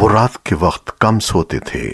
وہ رات کے وقت کم سوتے تھے۔